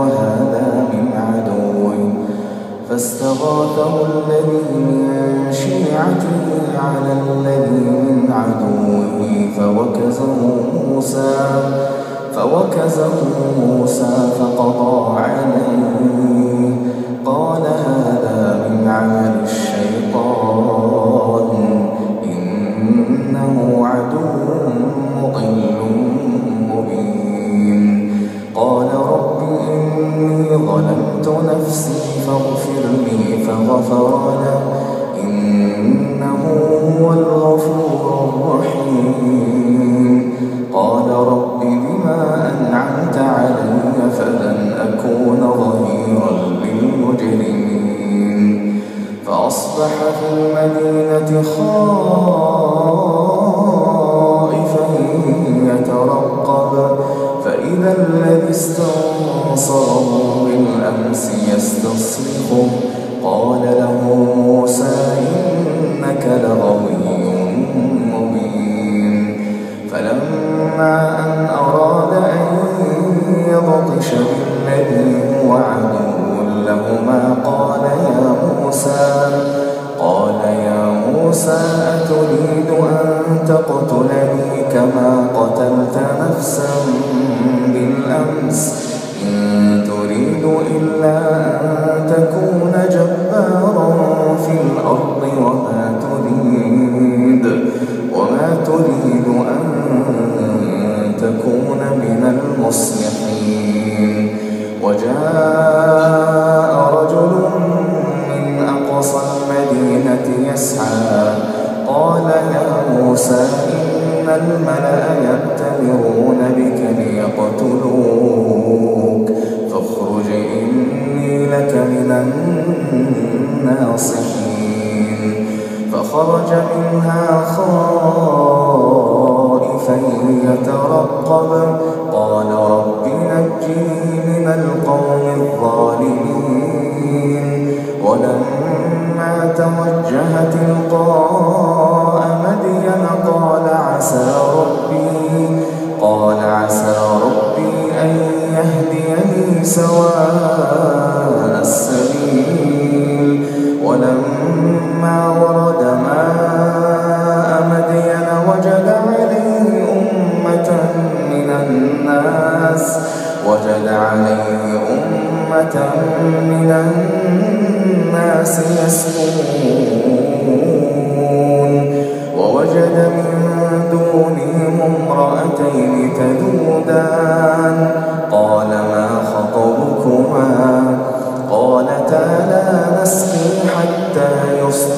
وهذا من عدوه فاستغاثه الذي من شيعته على الذي من عدوه. فوكزه موسى فوكزه موسى فقضى عليه. قال فأصبح في المدينة خائفا يترقب فإذا الذي استنصره بالأمس يستصرخه. قال له أتريد أن تقتلني كما قتلت نفسا بالأمس. إن تريد إلا أن تكون جبارا في الأرض وما تريد وما تريد أن تكون من المصلحين. وجاء رجل من أقصى المدينة يسعى الملأ يأتمرون بك ليقتلوك. فاخرج إني لك من الناصحين. فخرج منها ولما ورد ماء مدين وجد عليه أمة من الناس وجد عليه أمة من الناس يسكون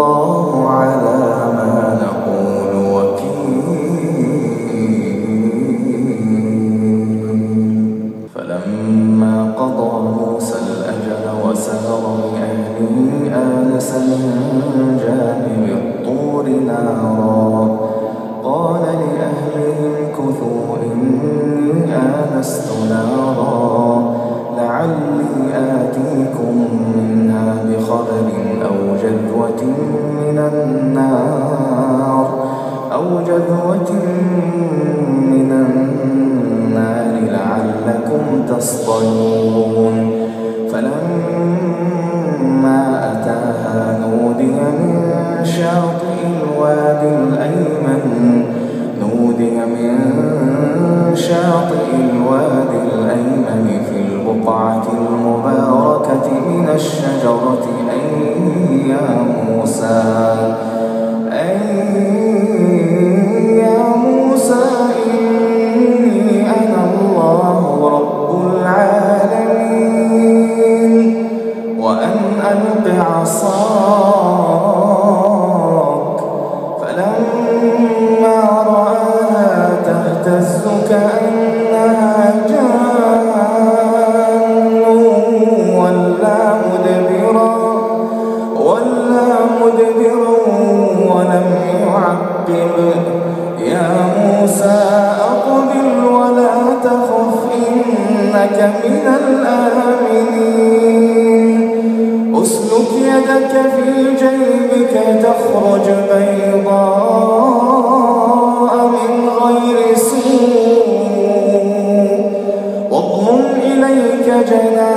الله على ما نقول وكيل. فلما قضى موسى الأجل وسار بأهله آنس من جانب الطور نارا. قال لأهلهم كثوا إني آنست نارا. النار أو جذوة من النار لعلكم تصطلون. بعصاك فلما رآها تهتز كأنها جناح